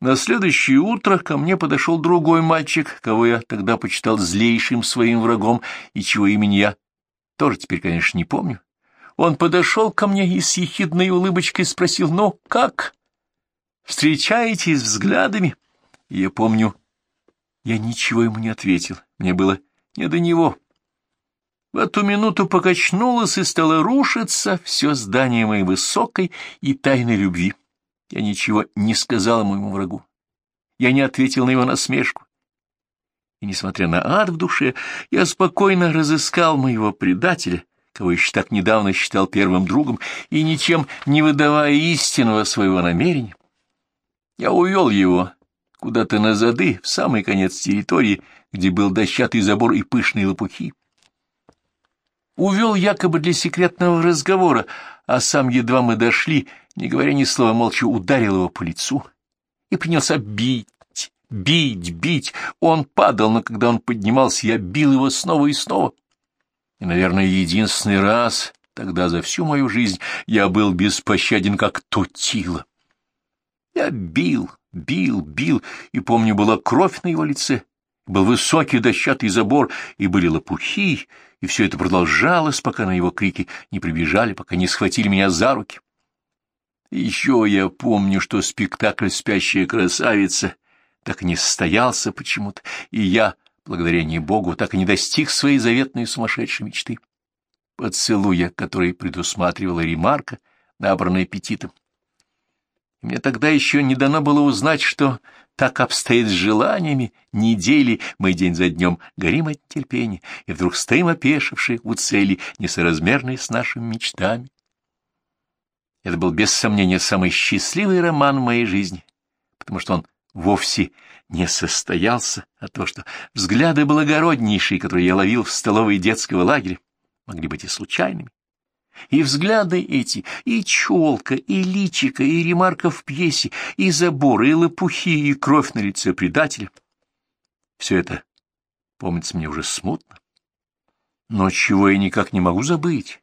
На следующее утро ко мне подошел другой мальчик, кого я тогда почитал злейшим своим врагом, и чего имени я тоже теперь, конечно, не помню. Он подошел ко мне и с ехидной улыбочкой спросил, «Ну, как? Встречаетесь взглядами?» И я помню, я ничего ему не ответил. Мне было не до него. В эту минуту покачнулось и стало рушиться все здание моей высокой и тайной любви. Я ничего не сказал моему врагу. Я не ответил на его насмешку. И, несмотря на ад в душе, я спокойно разыскал моего предателя, кого еще так недавно считал первым другом, и, ничем не выдавая истинного своего намерения, я увел его куда-то на зады, в самый конец территории, где был дощатый забор и пышные лопухи. Увел якобы для секретного разговора, а сам едва мы дошли, не говоря ни слова, молча ударил его по лицу и принялся бить, бить, бить. Он падал, но когда он поднимался, я бил его снова и снова. И, наверное, единственный раз тогда за всю мою жизнь я был беспощаден, как Тутила. Я бил, бил, бил, и, помню, была кровь на его лице, был высокий дощатый забор, и были лопухи, и все это продолжалось, пока на его крики не прибежали, пока не схватили меня за руки. еще я помню, что спектакль «Спящая красавица» так и не состоялся почему-то, и я, благодаря не Богу, так и не достиг своей заветной сумасшедшей мечты. Поцелуя, который предусматривала ремарка, набранная аппетитом. Мне тогда еще не дано было узнать, что так обстоит с желаниями, недели мы день за днем горим от терпения, и вдруг стоим опешившие у цели, несоразмерные с нашими мечтами. Это был без сомнения самый счастливый роман в моей жизни, потому что он вовсе не состоялся, а то, что взгляды благороднейшие, которые я ловил в столовой детского лагеря, могли быть и случайными. И взгляды эти, и челка, и личика, и ремарка в пьесе, и заборы, и лопухи, и кровь на лице предателя. Все это помнится мне уже смутно. Но чего я никак не могу забыть,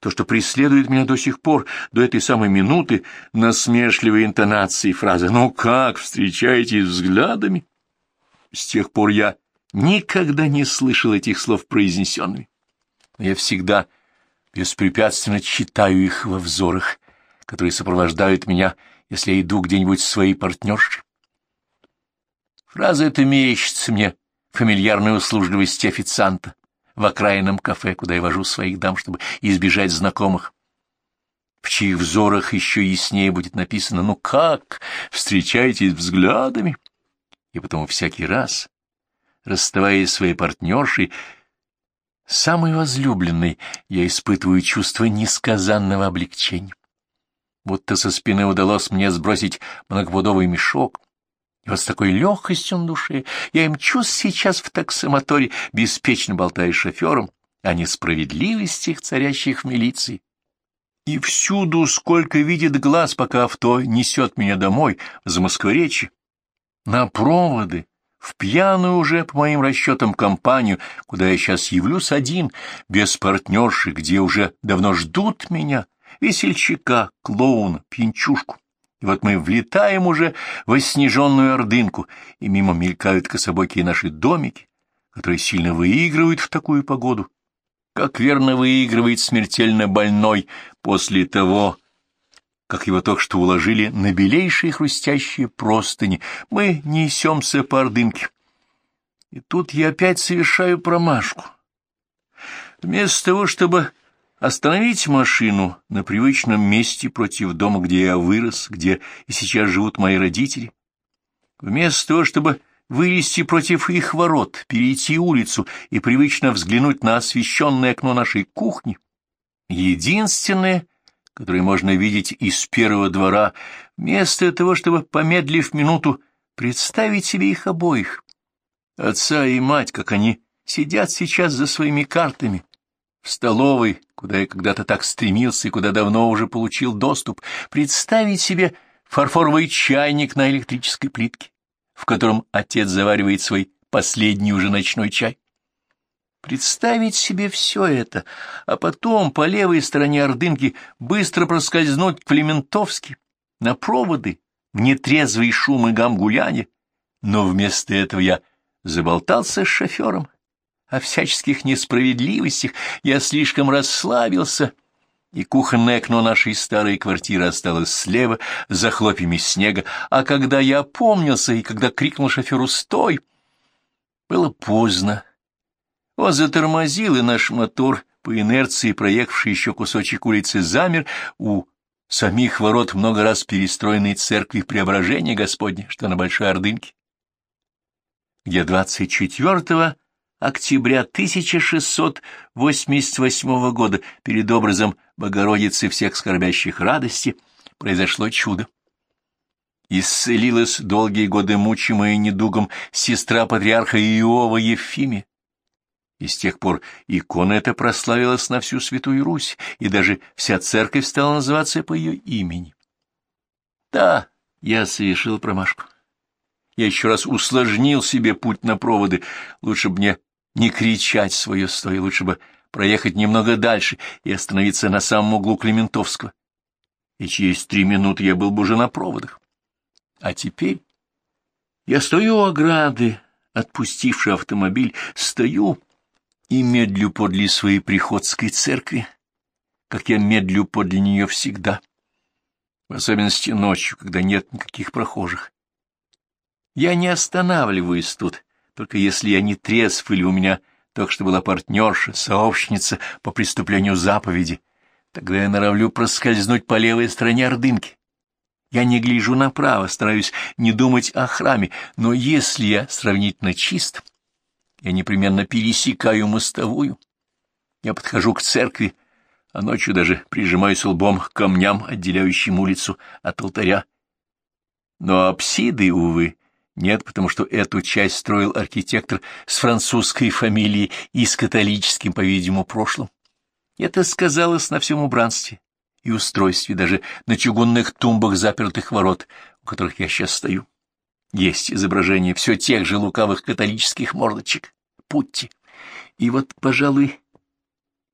то, что преследует меня до сих пор, до этой самой минуты, насмешливой интонации фразы «Ну как, встречаетесь взглядами?» С тех пор я никогда не слышал этих слов произнесенными. Я всегда беспрепятственно читаю их во взорах, которые сопровождают меня, если я иду где-нибудь с своей партнершей. Фраза эта мерещится мне фамильярной услужливости официанта в окраинном кафе, куда я вожу своих дам, чтобы избежать знакомых, в чьих взорах еще яснее будет написано «Ну как? Встречаетесь взглядами?» И потому всякий раз, расставаясь с своей партнершей, самый возлюбленный, я испытываю чувство несказанного облегчения. Будто со спины удалось мне сбросить многопудовый мешок, и вот с такой легкостью на душе я мчусь сейчас в таксомоторе, беспечно болтая с шофером о несправедливостях, царящих в милиции. И всюду, сколько видит глаз, пока авто несет меня домой, в Замоскворечье, на проводы, в пьяную уже, по моим расчетам, компанию, куда я сейчас явлюсь один, без партнерши, где уже давно ждут меня, весельчака, клоуна, пьянчушку. И вот мы влетаем уже в оснеженную ордынку, и мимо мелькают кособокие наши домики, которые сильно выигрывают в такую погоду, как верно выигрывает смертельно больной после того, как его только что уложили на белейшие хрустящие простыни. Мы несемся по ордынке. И тут я опять совершаю промашку. Вместо того, чтобы остановить машину на привычном месте против дома, где я вырос, где и сейчас живут мои родители, вместо того, чтобы вылезти против их ворот, перейти улицу и привычно взглянуть на освещенное окно нашей кухни, единственное — которые можно видеть из первого двора, вместо того, чтобы, помедлив минуту, представить себе их обоих, отца и мать, как они сидят сейчас за своими картами, в столовой, куда я когда-то так стремился и куда давно уже получил доступ, представить себе фарфоровый чайник на электрической плитке, в котором отец заваривает свой последний уже ночной чай. Представить себе все это, а потом по левой стороне Ордынки быстро проскользнуть в Клементовске, на проводы, в нетрезвый шум и гам гуляния, но вместо этого я заболтался с шофером. О всяческих несправедливостях я слишком расслабился, и кухонное окно нашей старой квартиры осталось слева, за хлопьями снега, а когда я опомнился и когда крикнул шоферу «Стой!», было поздно. Он затормозил, и наш мотор, по инерции проехавший еще кусочек улицы, замер у самих ворот много раз перестроенной церкви Преображения Господня, что на Большой Ордынке, где 24 октября 1688 года перед образом Богородицы всех скорбящих радости произошло чудо. Исцелилась долгие годы мучимая недугом сестра патриарха Иова Ефимия. И с тех пор икона эта прославилась на всю Святую Русь, и даже вся церковь стала называться по ее имени. Да, я совершил промашку. Я еще раз усложнил себе путь на проводы. Лучше бы мне не кричать свое стоя, лучше бы проехать немного дальше и остановиться на самом углу Клементовского. И через три минуты я был бы уже на проводах. А теперь я стою у ограды, отпустивший автомобиль, стою и медлю подле своей приходской церкви, как я медлю подле нее всегда, в особенности ночью, когда нет никаких прохожих. Я не останавливаюсь тут, только если я не трезв или у меня только что была партнерша, сообщница по преступлению заповеди. Тогда я норовлю проскользнуть по левой стороне ордынки. Я не гляжу направо, стараюсь не думать о храме, но если я сравнительно чист, я непременно пересекаю мостовую. Я подхожу к церкви, а ночью даже прижимаюсь лбом к камням, отделяющим улицу от алтаря. Но апсиды, увы, нет, потому что эту часть строил архитектор с французской фамилией и с католическим, по-видимому, прошлым. Это сказалось на всем убранстве и устройстве, даже на чугунных тумбах запертых ворот, у которых я сейчас стою. Есть изображение все тех же лукавых католических мордочек. Путти. И вот, пожалуй,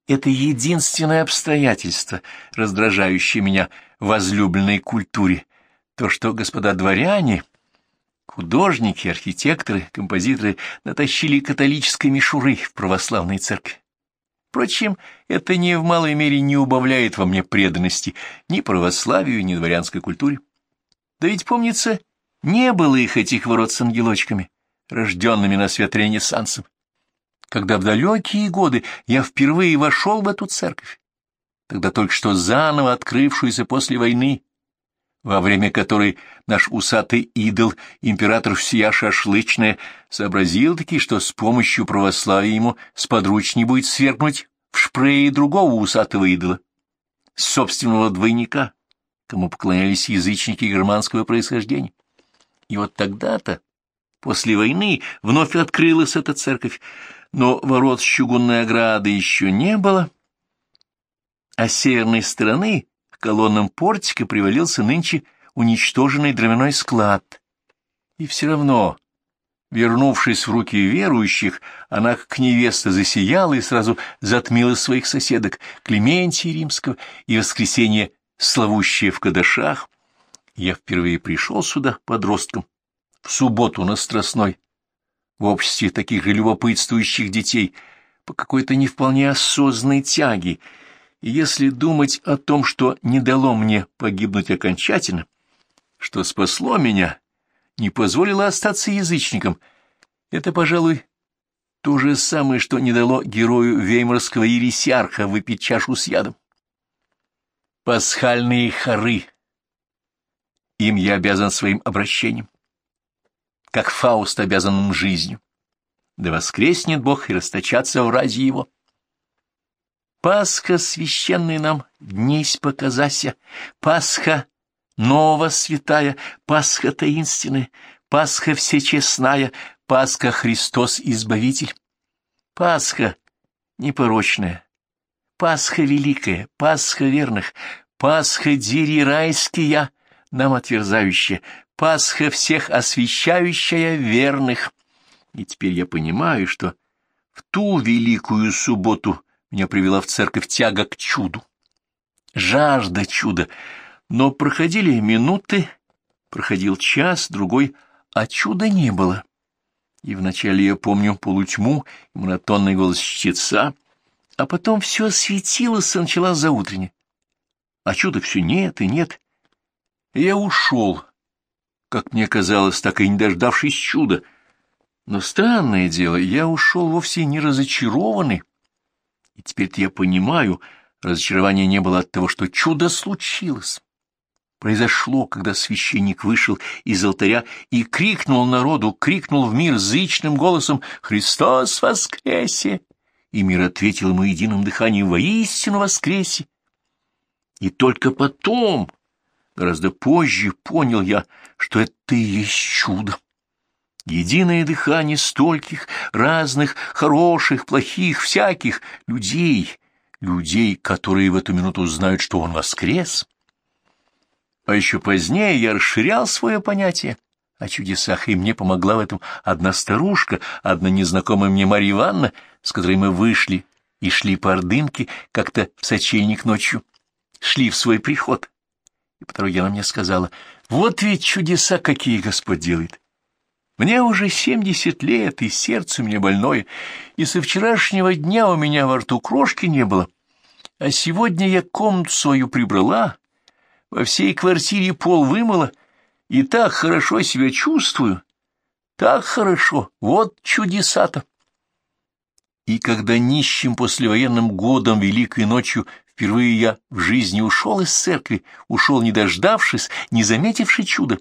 это единственное обстоятельство, раздражающее меня в возлюбленной культуре, то, что господа дворяне, художники, архитекторы, композиторы натащили католической мишуры в православной церкви. Впрочем, это ни в малой мере не убавляет во мне преданности ни православию, ни дворянской культуре. Да ведь, помнится, не было их, этих ворот с ангелочками, рожденными на свет Ренессансом, когда в далекие годы я впервые вошел в эту церковь, тогда только что заново открывшуюся после войны, во время которой наш усатый идол, император всея шашлычная, сообразил-таки, что с помощью православия ему сподручней будет свергнуть в шпрее другого усатого идола, собственного двойника, кому поклонялись язычники германского происхождения. И вот тогда-то, после войны, вновь открылась эта церковь, но ворот с чугунной ограды еще не было, а с северной стороны к колоннам портика привалился нынче уничтоженный дровяной склад. И все равно, вернувшись в руки верующих, она как невеста засияла и сразу затмила своих соседок Клементия Римского и воскресенье славущее в Кадашах, я впервые пришел сюда подростком, в субботу на Страстной, в обществе таких же любопытствующих детей, по какой-то не вполне осознанной тяге, и если думать о том, что не дало мне погибнуть окончательно, что спасло меня, не позволило остаться язычником, это, пожалуй, то же самое, что не дало герою веймарского ересиарха выпить чашу с ядом. Пасхальные хоры — им я обязан своим обращением, как Фауст обязан им жизнью. Да воскреснет Бог и расточаться в разе его. Пасха священная нам, днесь показася, Пасха ново святая, Пасха таинственная, Пасха всечестная, Пасха Христос Избавитель. Пасха непорочная, Пасха великая, Пасха верных, Пасха двери райские, нам отверзающая, Пасха всех освящающая верных. И теперь я понимаю, что в ту великую субботу меня привела в церковь тяга к чуду, жажда чуда, но проходили минуты, Проходил час, другой, а чуда не было. И вначале я помню полутьму и монотонный голос чтеца, а потом все светилось и начала заутренне. А чуда все нет и нет. И я ушел, как мне казалось, так и не дождавшись чуда. Но странное дело, я ушел вовсе не разочарованный. И теперь-то я понимаю, разочарования не было от того, что чудо случилось. Произошло, когда священник вышел из алтаря и крикнул народу, крикнул в мир зычным голосом «Христос воскресе!» И мир ответил ему единым дыханием «Воистину воскресе!» И только потом, гораздо позже, понял я, что это и есть чудо. Единое дыхание стольких разных, хороших, плохих, всяких людей, людей, которые в эту минуту знают, что он воскрес. А еще позднее я расширял свое понятие о чудесах, и мне помогла в этом одна старушка, одна незнакомая мне Марья Ивановна, с которой мы вышли и шли по Ордынке как-то в сочельник ночью, шли в свой приход. И по дороге она мне сказала, вот ведь чудеса какие Господь делает. Мне уже семьдесят лет, и сердце меня больное, и со вчерашнего дня у меня во рту крошки не было. А сегодня я комнату свою прибрала, во всей квартире пол вымыла, и так хорошо себя чувствую, так хорошо, вот чудеса-то. И когда нищим послевоенным годом Великой ночью впервые я в жизни ушел из церкви, ушел не дождавшись, не заметивший чуда,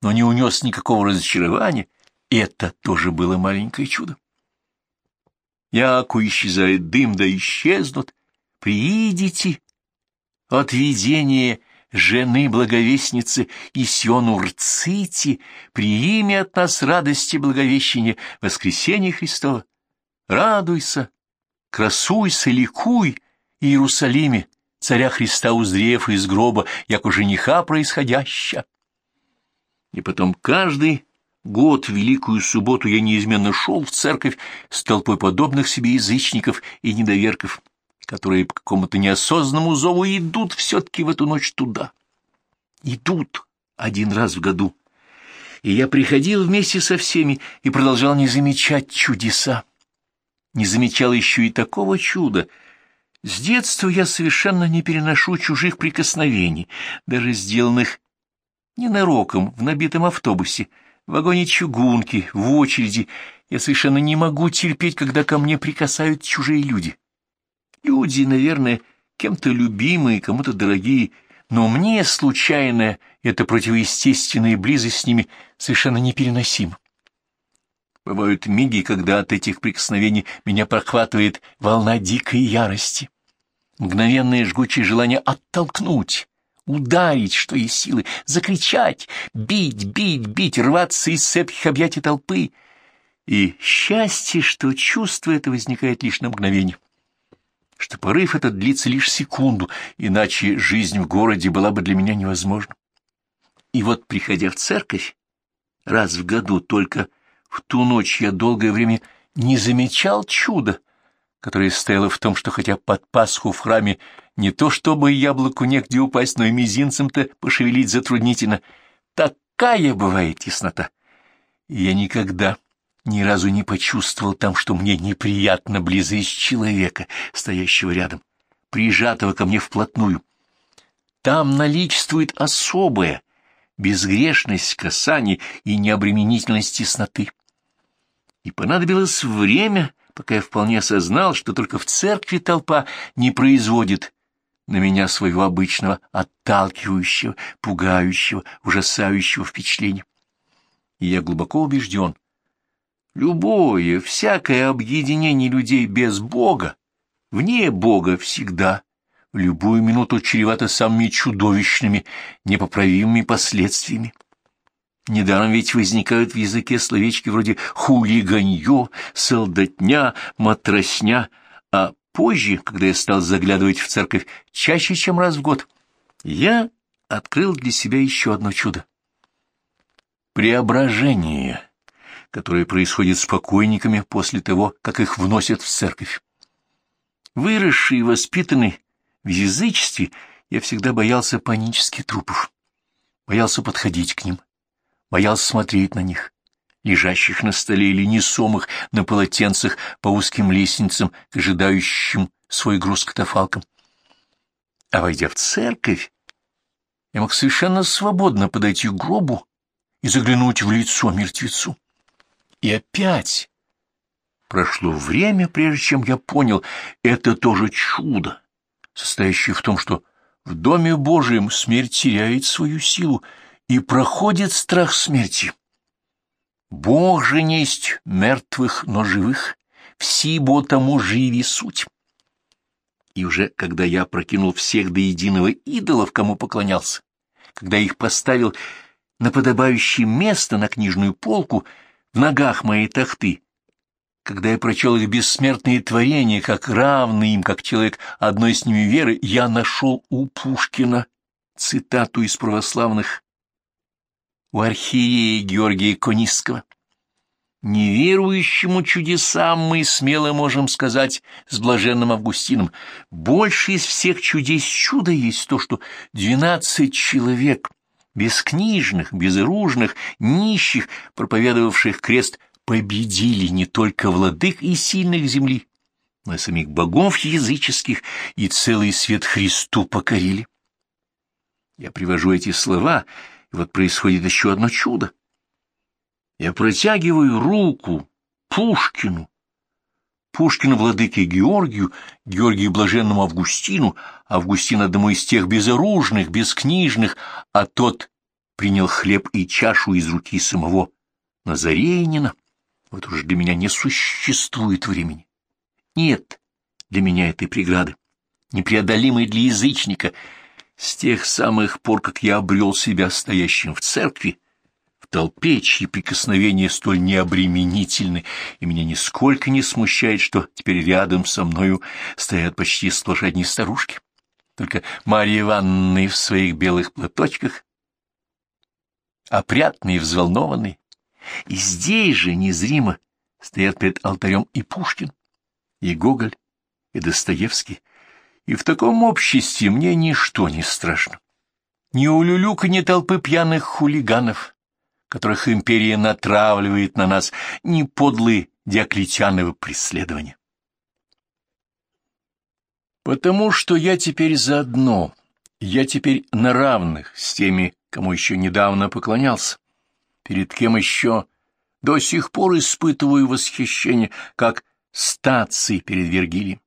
но не унес никакого разочарования, это тоже было маленькое чудо. Яку исчезает дым, да исчезнут, приидите от видения жены благовестницы Исиону Рцити, приими от нас радости благовещения воскресения Христова. Радуйся, красуйся, ликуй, Иерусалиме, царя Христа узрев из гроба, як у жениха происходяща. И потом каждый год в Великую Субботу я неизменно шел в церковь с толпой подобных себе язычников и недоверков, которые по какому-то неосознанному зову идут все-таки в эту ночь туда. Идут один раз в году. И я приходил вместе со всеми и продолжал не замечать чудеса. Не замечал еще и такого чуда. С детства я совершенно не переношу чужих прикосновений, даже сделанных ненароком в набитом автобусе, в вагоне чугунки, в очереди. Я совершенно не могу терпеть, когда ко мне прикасают чужие люди. Люди, наверное, кем-то любимые, кому-то дорогие, но мне случайная эта противоестественная близость с ними совершенно непереносима. Бывают миги, когда от этих прикосновений меня прохватывает волна дикой ярости. Мгновенное жгучее желание оттолкнуть, ударить, что есть силы, закричать, бить, бить, бить, рваться из цепких объятий толпы. И счастье, что чувство это возникает лишь на мгновение что порыв этот длится лишь секунду, иначе жизнь в городе была бы для меня невозможна. И вот, приходя в церковь, раз в году только в ту ночь я долгое время не замечал чуда, которое стояло в том, что хотя под Пасху в храме не то чтобы яблоку негде упасть, но и мизинцем-то пошевелить затруднительно, такая бывает теснота. Я никогда ни разу не почувствовал там, что мне неприятно близость человека, стоящего рядом, прижатого ко мне вплотную. Там наличествует особая безгрешность касаний и необременительность тесноты. И понадобилось время, пока я вполне осознал, что только в церкви толпа не производит на меня своего обычного отталкивающего, пугающего, ужасающего впечатления. И я глубоко убежден, Любое, всякое объединение людей без Бога, вне Бога всегда, в любую минуту чревато самыми чудовищными, непоправимыми последствиями. Недаром ведь возникают в языке словечки вроде хулиганье, солдатня, матросня, а позже, когда я стал заглядывать в церковь чаще, чем раз в год, я открыл для себя еще одно чудо. Преображение которое происходит с покойниками после того, как их вносят в церковь. Выросший и воспитанный в язычестве, я всегда боялся панических трупов, боялся подходить к ним, боялся смотреть на них, лежащих на столе или несомых на полотенцах по узким лестницам к ожидающим свой груз катафалкам. А войдя в церковь, я мог совершенно свободно подойти к гробу и заглянуть в лицо мертвецу. И опять прошло время, прежде чем я понял, это тоже чудо, состоящее в том, что в Доме Божьем смерть теряет свою силу и проходит страх смерти. Бог же несть мертвых, но живых, всибо тому живи суть. И уже когда я прокинул всех до единого идолов, кому поклонялся, когда их поставил на подобающее место на книжную полку в ногах моей тахты, когда я прочел их бессмертные творения, как равный им, как человек одной с ними веры, я нашел у Пушкина цитату из православных у архиерея Георгия Конистского. Неверующему чудесам мы смело можем сказать с блаженным Августином, больше из всех чудес чуда есть то, что двенадцать человек, бескнижных, безоружных, нищих, проповедовавших крест, победили не только владык и сильных земли, но и самих богов языческих, и целый свет Христу покорили. Я привожу эти слова, и вот происходит еще одно чудо. Я протягиваю руку Пушкину, Пушкину владыке Георгию, Георгию блаженному Августину, Августин одному из тех безоружных, бескнижных, а тот принял хлеб и чашу из руки самого Назаренина. Вот уже для меня не существует времени. Нет для меня этой преграды, непреодолимой для язычника. С тех самых пор, как я обрел себя стоящим в церкви, толпе, чьи прикосновения столь необременительны, и меня нисколько не смущает, что теперь рядом со мною стоят почти сплошь одни старушки. Только Марья Ивановна в своих белых платочках, опрятные и взволнованные. И здесь же незримо стоят перед алтарем и Пушкин, и Гоголь, и Достоевский, и в таком обществе мне ничто не страшно. Ни улюлюка, ни толпы пьяных хулиганов, которых империя натравливает на нас, не подлые Диоклетиановы преследования. Потому что я теперь заодно, я теперь на равных с теми, кому еще недавно поклонялся, перед кем еще до сих пор испытываю восхищение, как стации перед Вергилием.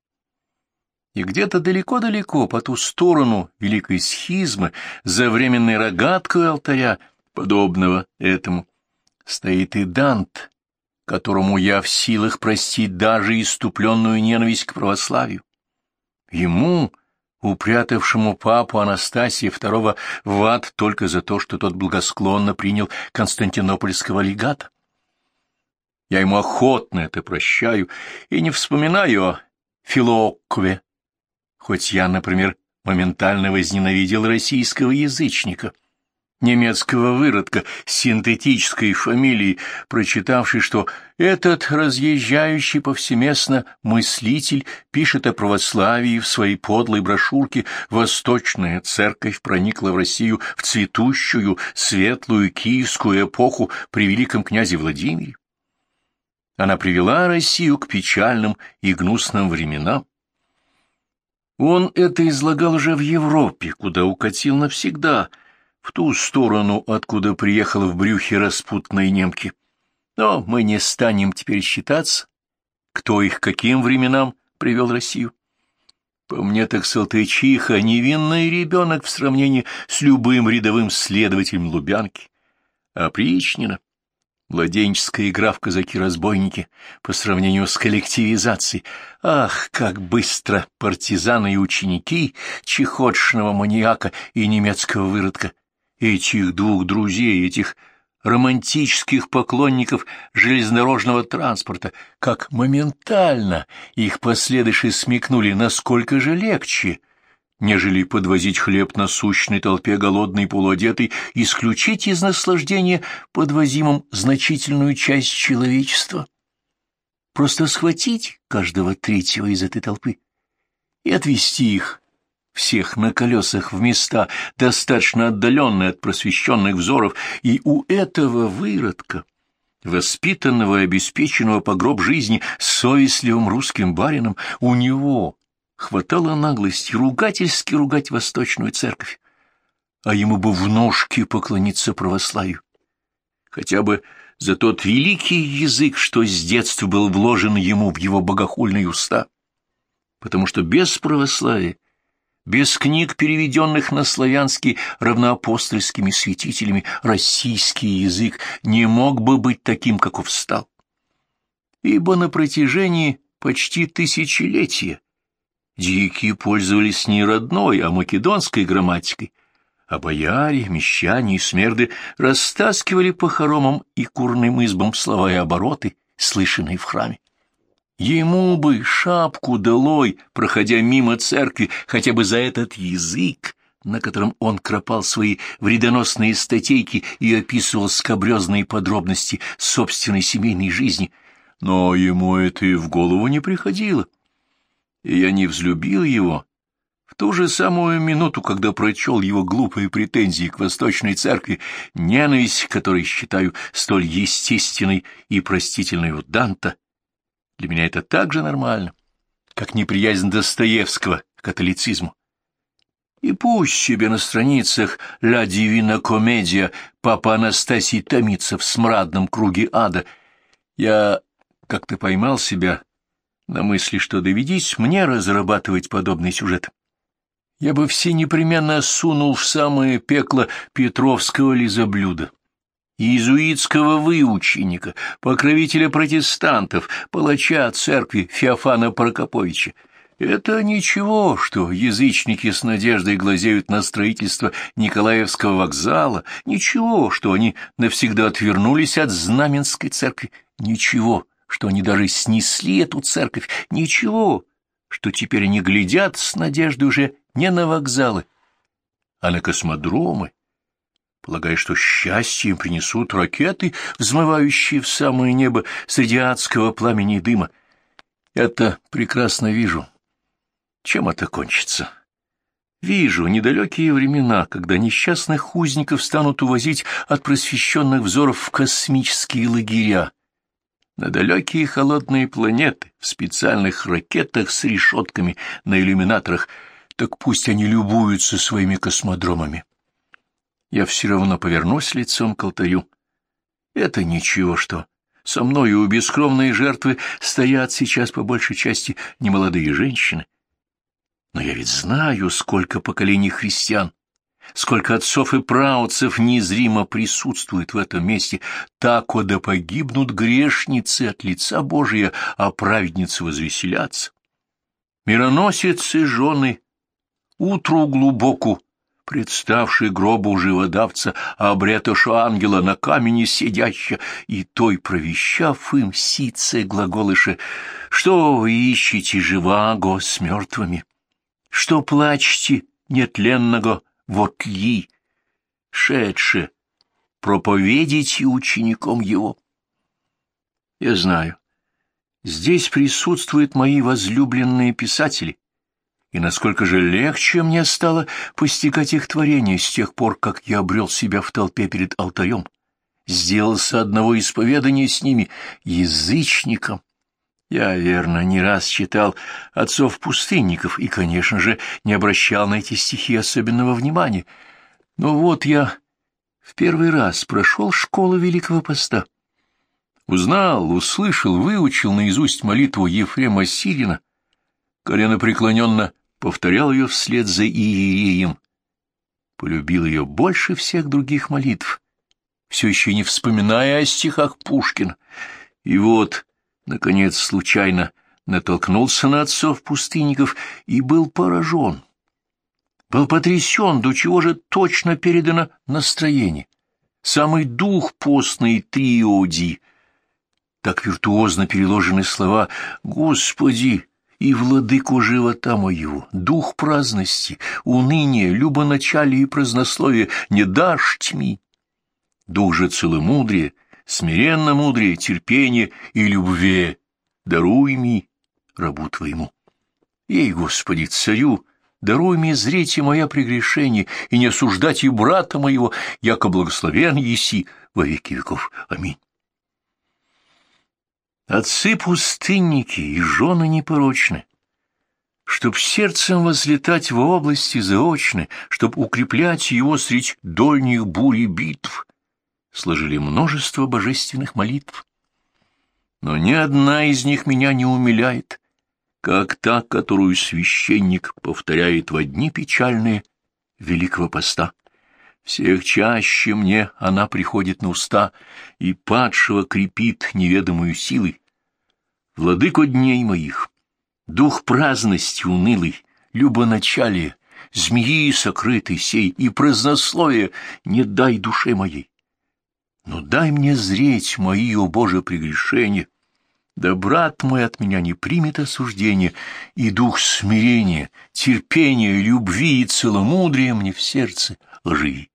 И где-то далеко-далеко, по ту сторону великой схизмы, за временной рогаткой алтаря, подобного этому, стоит и Дант, которому я в силах простить даже иступленную ненависть к православию. Ему, упрятавшему папу Анастасия II в ад только за то, что тот благосклонно принял константинопольского легата. Я ему охотно это прощаю и не вспоминаю о Филокве, хоть я, например, моментально возненавидел российского язычника, немецкого выродка синтетической фамилии, прочитавший, что этот разъезжающий повсеместно мыслитель пишет о православии в своей подлой брошюрке «Восточная церковь проникла в Россию в цветущую, светлую киевскую эпоху при великом князе Владимире». Она привела Россию к печальным и гнусным временам. Он это излагал уже в Европе, куда укатил навсегда – в ту сторону, откуда приехал в брюхе распутные немки. Но мы не станем теперь считаться, кто их каким временам привел Россию. По мне так Салтычиха — невинный ребенок в сравнении с любым рядовым следователем Лубянки. А Причнина — младенческая игра в казаки-разбойники по сравнению с коллективизацией. Ах, как быстро партизаны и ученики чехотшного маньяка и немецкого выродка этих двух друзей, этих романтических поклонников железнодорожного транспорта, как моментально их последующие смекнули, насколько же легче, нежели подвозить хлеб насущной толпе голодной полуодетой, исключить из наслаждения подвозимым значительную часть человечества. Просто схватить каждого третьего из этой толпы и отвести их всех на колесах в места, достаточно отдаленные от просвещенных взоров, и у этого выродка, воспитанного и обеспеченного по гроб жизни совестливым русским барином, у него хватало наглости ругательски ругать восточную церковь, а ему бы в ножки поклониться православию. Хотя бы за тот великий язык, что с детства был вложен ему в его богохульные уста, потому что без православия без книг, переведенных на славянский равноапостольскими святителями, российский язык не мог бы быть таким, каков стал. Ибо на протяжении почти тысячелетия дикие пользовались не родной, а македонской грамматикой, а бояре, мещане и смерды растаскивали по хоромам и курным избам слова и обороты, слышанные в храме. Ему бы шапку долой, проходя мимо церкви, хотя бы за этот язык, на котором он кропал свои вредоносные статейки и описывал скобрезные подробности собственной семейной жизни. Но ему это и в голову не приходило. И я не взлюбил его в ту же самую минуту, когда прочел его глупые претензии к Восточной Церкви, ненависть, которой считаю столь естественной и простительной у Данта, для меня это так же нормально, как неприязнь Достоевского к католицизму. И пусть себе на страницах «Ля Дивина Комедия» папа Анастасий томится в смрадном круге ада. Я как-то поймал себя на мысли, что доведись мне разрабатывать подобный сюжет. Я бы все непременно сунул в самое пекло Петровского лизоблюда иезуитского выученика, покровителя протестантов, палача церкви Феофана Прокоповича. Это ничего, что язычники с надеждой глазеют на строительство Николаевского вокзала, ничего, что они навсегда отвернулись от Знаменской церкви, ничего, что они даже снесли эту церковь, ничего, что теперь они глядят с надеждой уже не на вокзалы, а на космодромы, полагая, что счастье им принесут ракеты, взмывающие в самое небо среди адского пламени и дыма. Это прекрасно вижу. Чем это кончится? Вижу недалекие времена, когда несчастных узников станут увозить от просвещенных взоров в космические лагеря, на далекие холодные планеты, в специальных ракетах с решетками на иллюминаторах, так пусть они любуются своими космодромами я все равно повернусь лицом к алтарю. Это ничего, что со мною у бескровной жертвы стоят сейчас по большей части немолодые женщины. Но я ведь знаю, сколько поколений христиан, сколько отцов и праотцев незримо присутствует в этом месте, так да погибнут грешницы от лица Божия, а праведницы возвеселятся. Мироносицы жены, утру глубоку, представший гробу живодавца, а обретошу ангела на камени сидяща, и той, провещав им сице глаголыше, что вы ищете живаго с мертвыми, что плачете нетленного вот ли, шедше, проповедите учеником его. Я знаю, здесь присутствуют мои возлюбленные писатели, и насколько же легче мне стало постигать их творение с тех пор, как я обрел себя в толпе перед алтарем, сделался одного исповедания с ними язычником. Я, верно, не раз читал отцов-пустынников и, конечно же, не обращал на эти стихи особенного внимания. Но вот я в первый раз прошел школу Великого Поста. Узнал, услышал, выучил наизусть молитву Ефрема Сирина, колено преклоненно повторял ее вслед за Иереем, полюбил ее больше всех других молитв, все еще не вспоминая о стихах Пушкина. И вот, наконец, случайно натолкнулся на отцов-пустынников и был поражен. Был потрясен, до чего же точно передано настроение. Самый дух постной триоди. Так виртуозно переложены слова «Господи, и владыку живота моего, дух праздности, уныния, любоначалия и празднословия не дашь тьми. Дух же целомудрия, смиренно мудрее, терпение и любви, даруй ми, рабу твоему. Ей, Господи, царю, даруй мне зреть и моя прегрешение, и не осуждать и брата моего, яко благословен еси во веки веков. Аминь. Отцы-пустынники и жены непорочны, чтоб сердцем возлетать в области заочны, чтоб укреплять его средь дольних бурь и битв, сложили множество божественных молитв. Но ни одна из них меня не умиляет, как та, которую священник повторяет в дни печальные Великого Поста. Всех чаще мне она приходит на уста, и падшего крепит неведомую силой. Владыко дней моих, дух праздности унылый, любоначалие, змеи сокрытый сей и празднословие не дай душе моей. Но дай мне зреть мои, о Боже, прегрешения, да брат мой от меня не примет осуждение, и дух смирения, терпения, любви и целомудрия мне в сердце оживи.